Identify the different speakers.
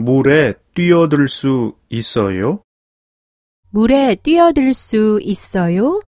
Speaker 1: 물에 뛰어들 수 있어요?
Speaker 2: 물에 뛰어들 수 있어요?